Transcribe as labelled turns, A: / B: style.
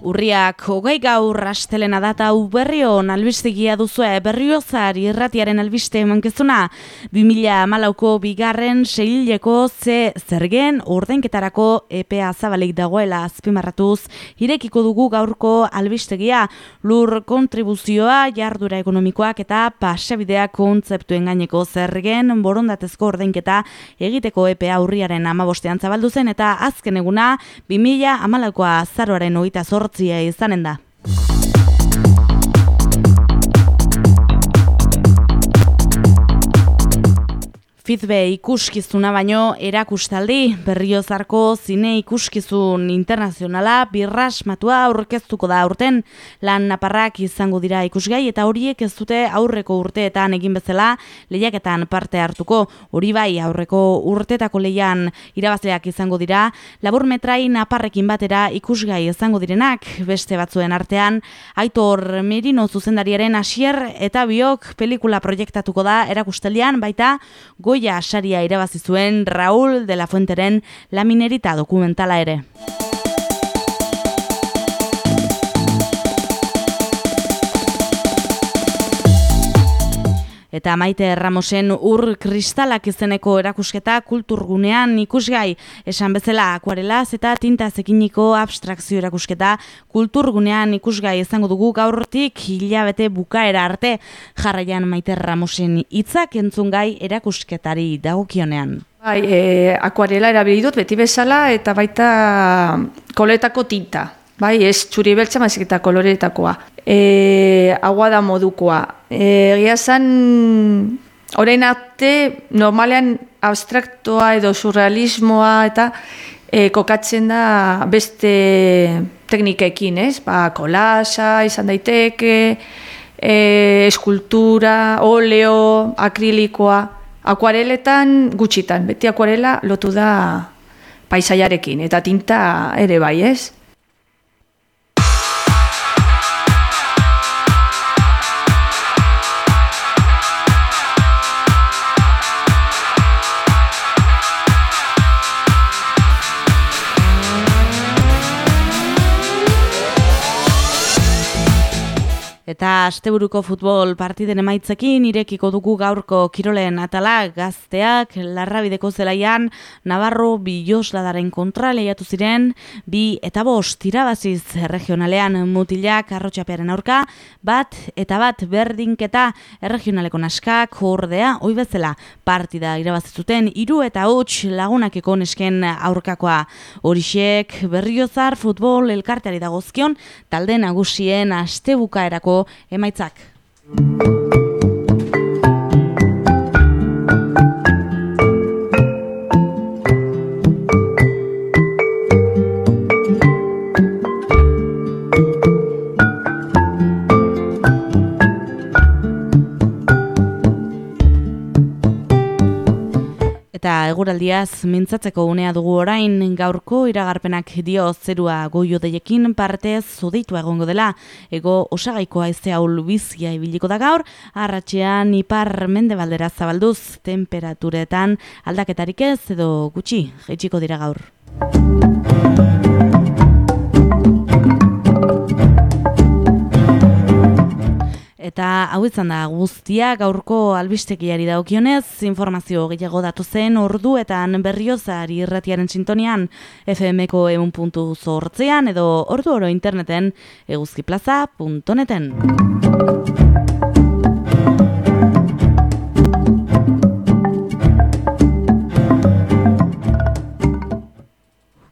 A: Urriak hogei gaur astelena data uberrion albistegia duzue berriozar irratiaren albiste mankezuna 2000 malauko bigarren seileko ze zergen ordenketarako EPA zabalik dagoela azpimarratuz. Irekiko dugu gaurko albistegia lur kontribuzioa jardura ekonomikoak eta pasabideak kontzeptuen gaineko zergen borondatezko ordenketa egiteko EPA urriaren amabostean zabaldu zen eta azken eguna 2000 amalaukoa zaroaren oita zortzia izanen da. Fizbe ikuskizuna baino erakustaldi. Berriozarko zine ikuskizun internazionala birrasmatua aurkeztuko da urten lan naparrak izango dira ikusgai eta horiek ez dute aurreko urteetan egin bezala lehiaketan parte hartuko. Hori bai aurreko urtetako lehian irabazleak izango dira. Labur metrai naparrekin batera ikusgai izango direnak. Beste batzuen artean aitor merino zuzendariaren asier eta biok pelikula proiektatuko da erakustaldian baita goi Goya saria irabazi zuen Raúl de la Fuenteren laminerita dokumentala ere. Eta maite Ramosen ur kristalak izeneko erakusketa kulturgunean ikusgai esan bezala akuarelaz eta tinta zekiniko abstrakzio erakusketa kulturgunean ikusgai izango dugu gaurtik hilabete bukaera arte jarraian maite Ramosen hitzak entzungai erakusketari dagokionean.
B: Bai, e, akuarela erabili dut beti bezala eta baita koletako tinta. Bai, ez txuri beltza mazik eta koloreetakoa. E, agua da modukoa. E, Egia zan, orain arte, normalean abstraktoa edo surrealismoa eta e, kokatzen da beste teknikekin, ez? Ba, kolasa, izan daiteke, e, eskultura, oleo, akrilikoa. Akuareletan gutxitan, beti akuarela lotu da paisaiarekin, eta tinta ere bai, ez?
A: Eta asteburuko futbol partiden emaitzekin irekiko dugu gaurko kirolen atala gazteak larrabideko zelaian Navarro Bilosladaren kontra lehiatu ziren bi eta bost tirabaziz regionalean mutilak arrotxapearen aurka bat eta bat berdinketa erregionaleko naskak ordea oibezela partida irabazizuten iru eta huts lagunakeko nesken aurkakoa. Horixek berriozar futbol elkarteari dagozkion talde nagusien astebukaerako emaitzak. Eta eguraldiaz mintzatzeko unea dugu orain gaurko iragarpenak dio zerua goio deiekin partez zoditu egongo dela. Ego osagaikoa ezea ulbizia ibiliko da gaur, arratxean ipar mende baldera zabalduz temperaturetan aldaketarik ez edo gutxi, jaitsiko dira gaur. Eta hau izan da guztia gaurko albistekiari daukionez, informazio gehiago datu zen ordu eta berriozari irratiaren sintonian FMko egun puntu zortzean edo ordu oro interneten eguzkiplaza.neten.